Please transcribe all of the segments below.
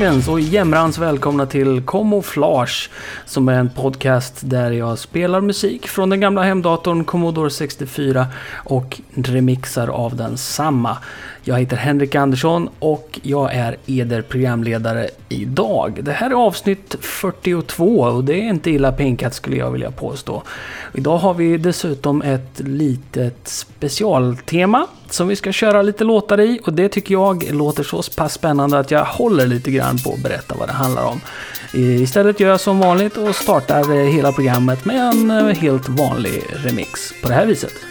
Goddagens och jämrans välkomna till Camouflage som är en podcast där jag spelar musik från den gamla hemdatorn Commodore 64 och remixar av den samma. Jag heter Henrik Andersson och jag är eder programledare idag. Det här är avsnitt 42 och det är inte illa pinkat skulle jag vilja påstå. Idag har vi dessutom ett litet specialtema som vi ska köra lite låtar i och det tycker jag låter så pass spännande att jag håller lite grann på att berätta vad det handlar om. Istället gör jag som vanligt och startar hela programmet med en eh, helt vanlig remix på det här viset.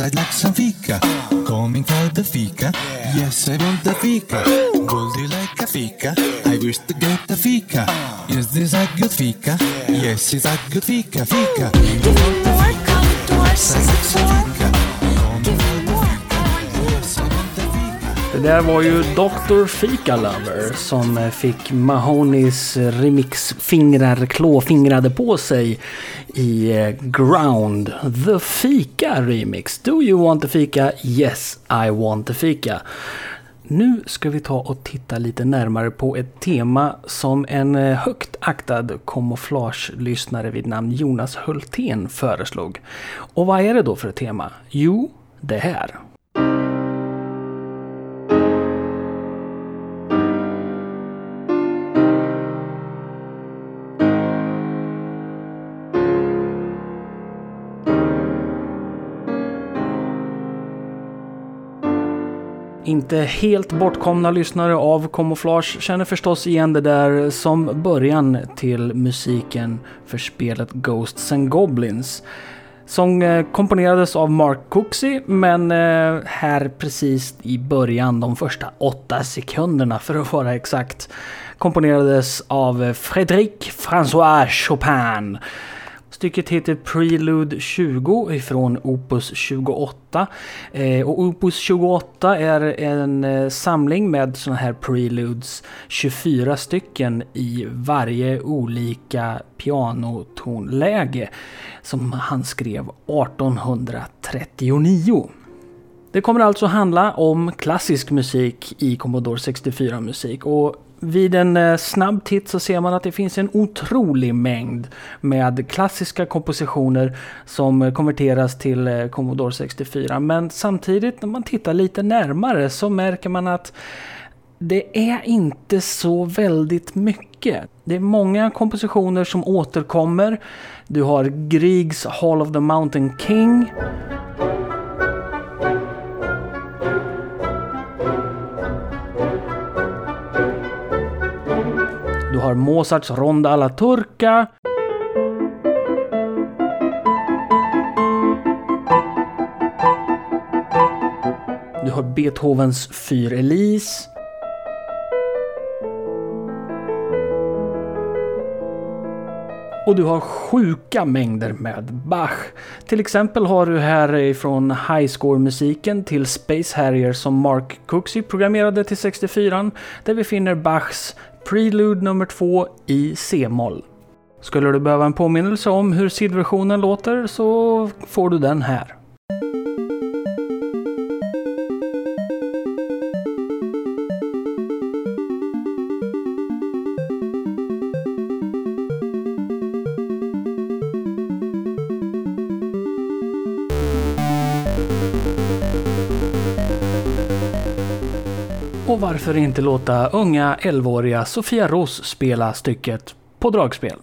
I'd like some fika. Coming for the fika. Yes, I want the fika. Would you like a fika? I wish to get the fika. Is this a good fika? Yes, it's a good fika. Fika. Don't want the fika. Don't want the fika. Det där var ju Dr. Fika Lover som fick Mahonis remixfingrar klåfingrade på sig i eh, Ground. The Fika Remix. Do you want the fika? Yes, I want the fika. Nu ska vi ta och titta lite närmare på ett tema som en eh, högt aktad kamouflage-lyssnare vid namn Jonas Hultén föreslog. Och vad är det då för ett tema? Jo, det här. Inte helt bortkomna lyssnare av Camouflage känner förstås igen det där som början till musiken för spelet Ghosts and Goblins. Som eh, komponerades av Mark Cooksey men eh, här precis i början, de första åtta sekunderna för att vara exakt, komponerades av eh, Frédéric François Chopin. Stycket heter Prelude 20 ifrån Opus 28. Eh, och Opus 28 är en eh, samling med sådana här Preludes, 24 stycken i varje olika pianotonläge som han skrev 1839. Det kommer alltså handla om klassisk musik i Commodore 64 musik och vid en eh, snabb titt så ser man att det finns en otrolig mängd med klassiska kompositioner som konverteras till eh, Commodore 64. Men samtidigt när man tittar lite närmare så märker man att det är inte så väldigt mycket. Det är många kompositioner som återkommer. Du har Griegs Hall of the Mountain King. Har Mozarts Ronda alla Turca. Du har Beethovens Fyr Elise. Och du har sjuka mängder med Bach. Till exempel har du här ifrån highscore-musiken till Space Harrier som Mark Cooksey programmerade till 64 där vi finner Bachs Prelude nummer 2 i C-moll. Skulle du behöva en påminnelse om hur sidversionen låter så får du den här. Och varför inte låta unga 11-åriga Sofia Ros spela stycket på dragspel?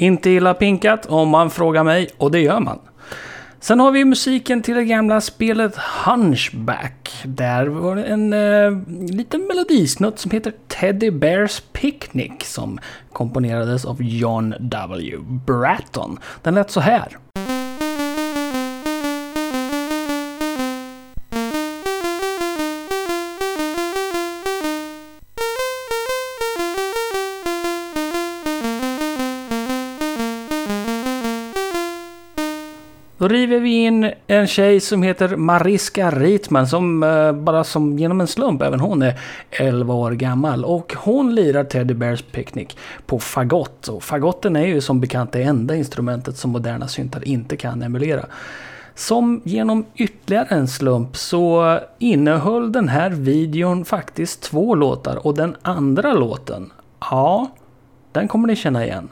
Inte illa pinkat om man frågar mig, och det gör man. Sen har vi musiken till det gamla spelet Hunchback. Där var det en eh, liten melodisnutt som heter Teddy Bears Picnic som komponerades av John W. Bratton. Den lät så här. Skriver vi in en tjej som heter Mariska Ritman som eh, bara som genom en slump, även hon är 11 år gammal. Och hon lirar Teddy Bears Picnic på fagott. Och fagotten är ju som bekant det enda instrumentet som moderna syntar inte kan emulera. Som genom ytterligare en slump så innehöll den här videon faktiskt två låtar och den andra låten, ja, den kommer ni känna igen.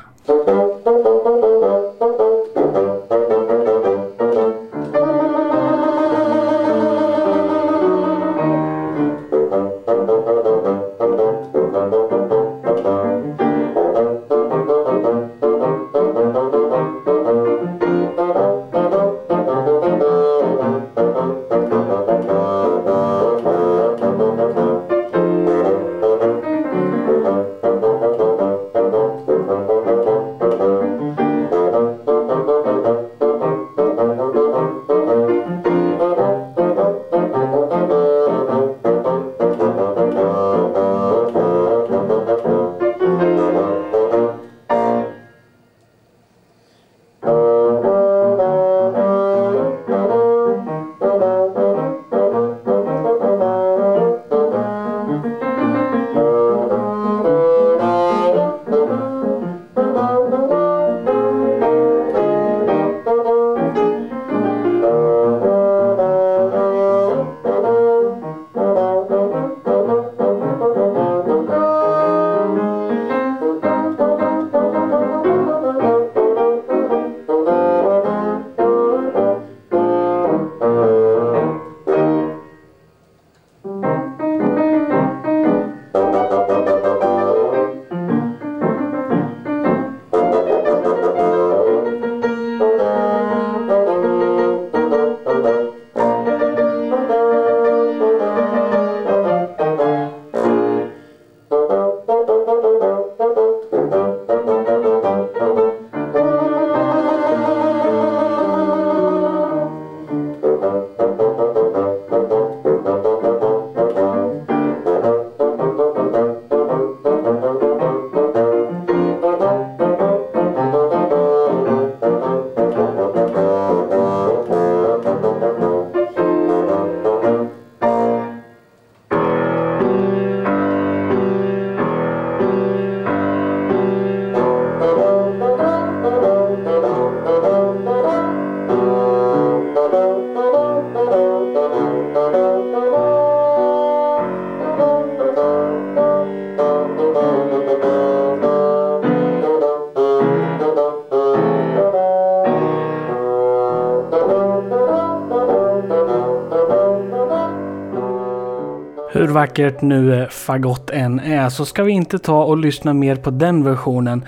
Hur vackert nu fagott än är så ska vi inte ta och lyssna mer på den versionen.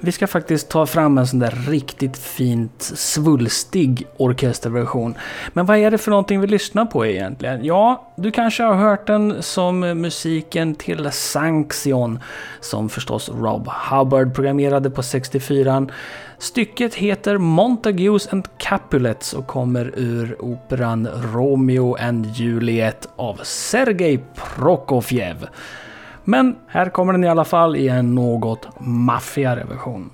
Vi ska faktiskt ta fram en sån där riktigt fint svulstig orkesterversion. Men vad är det för någonting vi lyssnar på egentligen? Ja, du kanske har hört den som musiken till Sanction som förstås Rob Hubbard programmerade på 64. Stycket heter Montagues and Capulets och kommer ur operan Romeo and Juliet av Sergej Prokofjev. Men här kommer den i alla fall i en något maffigare version.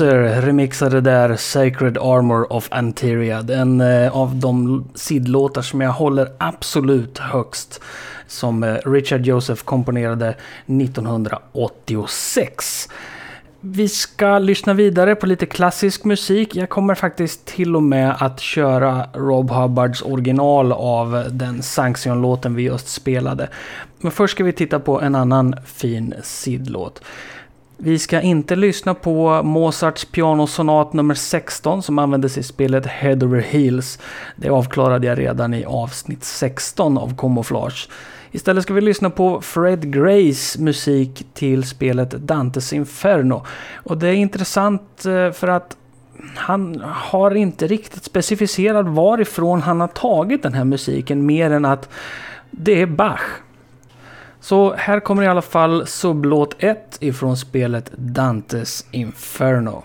Traxer remixade där Sacred Armor of Anteria. En eh, av de sidlåtar som jag håller absolut högst. Som eh, Richard Joseph komponerade 1986. Vi ska lyssna vidare på lite klassisk musik. Jag kommer faktiskt till och med att köra Rob Hubbards original av den Sanction-låten vi just spelade. Men först ska vi titta på en annan fin sidlåt. Vi ska inte lyssna på Mozarts pianosonat nummer 16 som användes i spelet Head Over Heels. Det avklarade jag redan i avsnitt 16 av Camouflage. Istället ska vi lyssna på Fred Grays musik till spelet Dantes Inferno. Och det är intressant eh, för att han har inte riktigt specificerat varifrån han har tagit den här musiken mer än att det är Bach. Så här kommer i alla fall sublåt 1 ifrån spelet Dantes Inferno.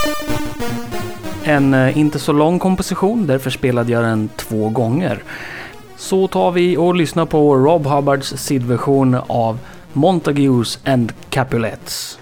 En eh, inte så lång komposition, därför spelade jag den två gånger. Så tar vi och lyssnar på Rob Hubbards sidversion av Montagues and Capulets.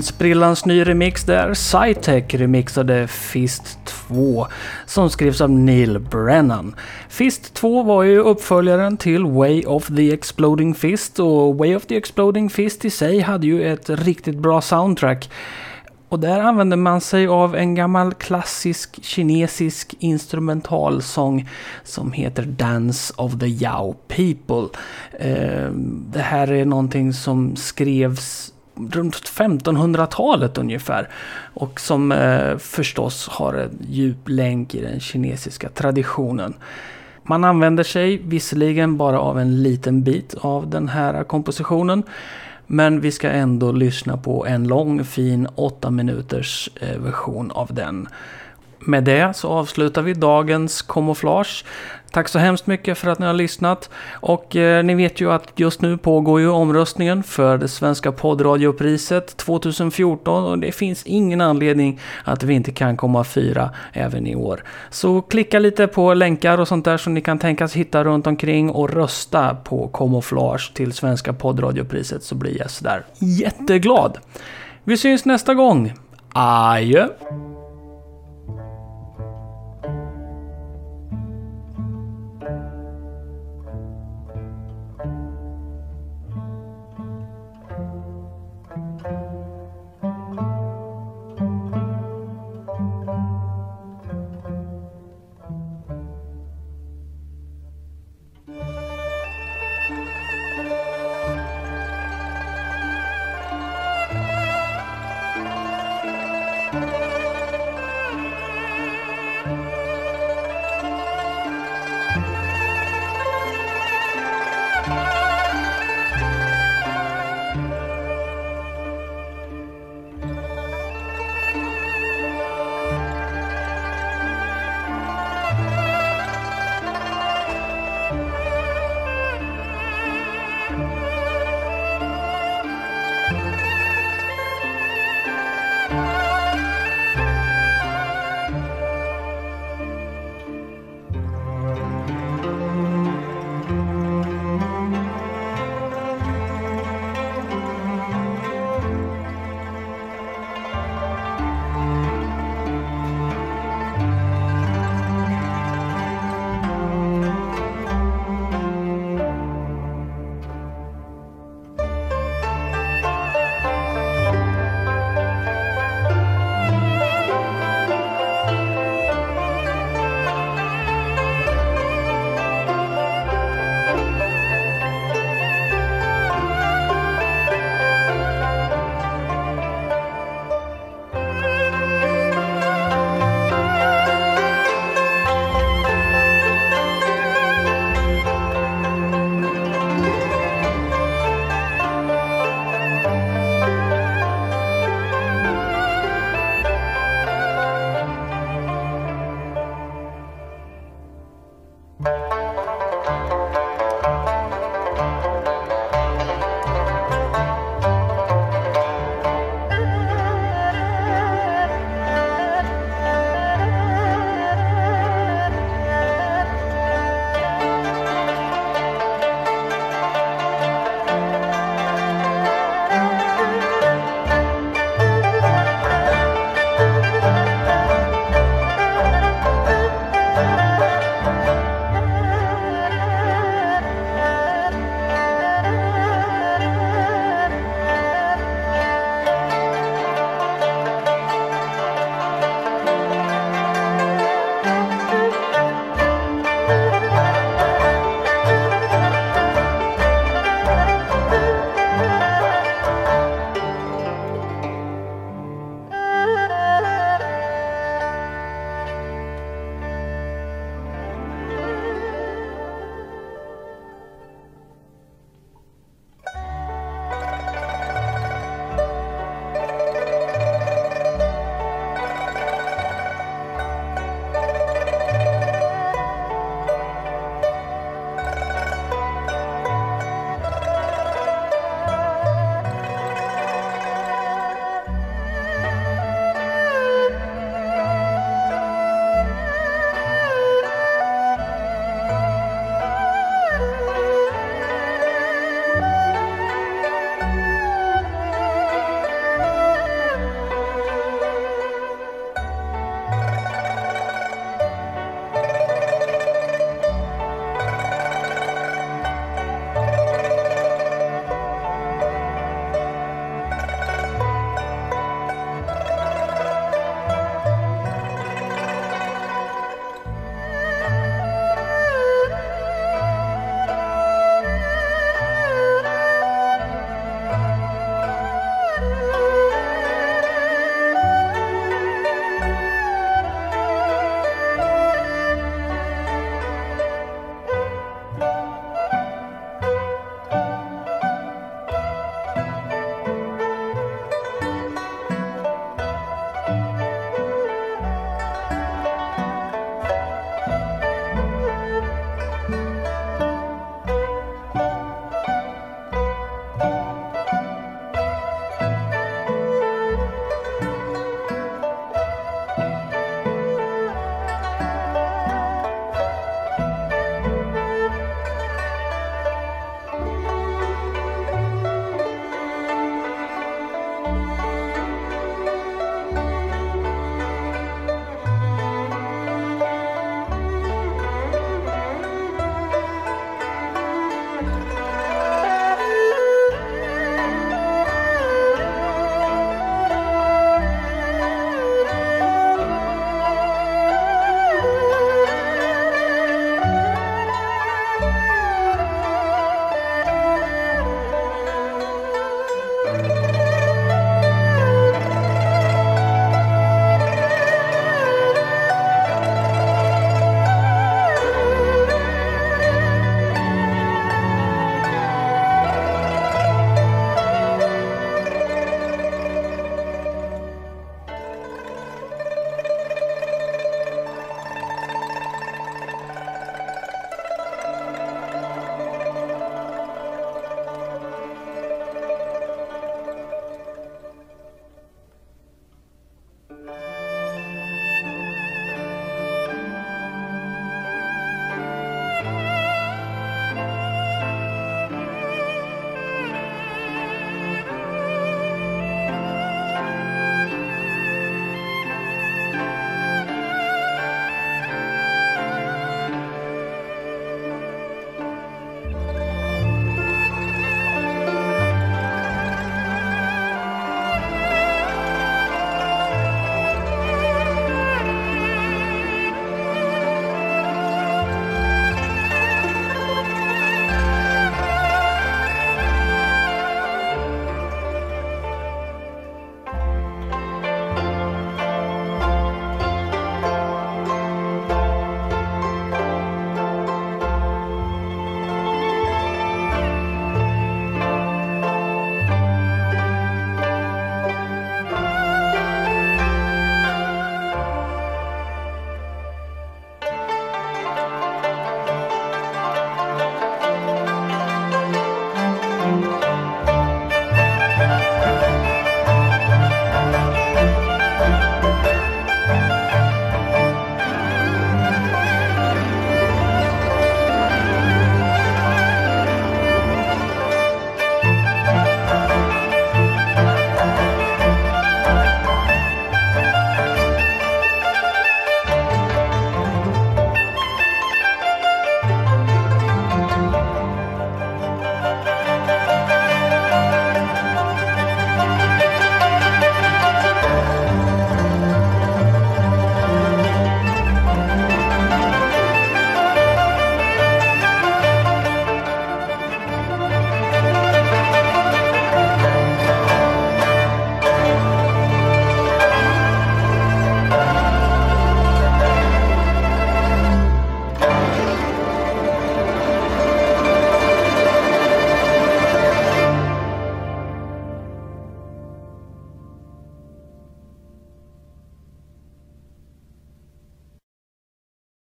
En sprillans ny remix där Cytec remixade Fist 2 som skrevs av Neil Brennan. Fist 2 var ju uppföljaren till Way of the Exploding Fist och Way of the Exploding Fist i sig hade ju ett riktigt bra soundtrack. Och där använde man sig av en gammal klassisk kinesisk instrumentalsång som heter Dance of the Yao People. Eh, det här är någonting som skrevs runt 1500-talet ungefär. Och som eh, förstås har en djup länk i den kinesiska traditionen. Man använder sig visserligen bara av en liten bit av den här kompositionen. Men vi ska ändå lyssna på en lång fin 8 minuters eh, version av den. Med det så avslutar vi dagens kamouflage. Tack så hemskt mycket för att ni har lyssnat. Och eh, ni vet ju att just nu pågår ju omröstningen för det svenska poddradiopriset 2014 och det finns ingen anledning att vi inte kan komma fyra även i år. Så klicka lite på länkar och sånt där som ni kan tänkas hitta runt omkring och rösta på kamouflage till svenska poddradiopriset så blir jag sådär jätteglad. Vi syns nästa gång. Adjö!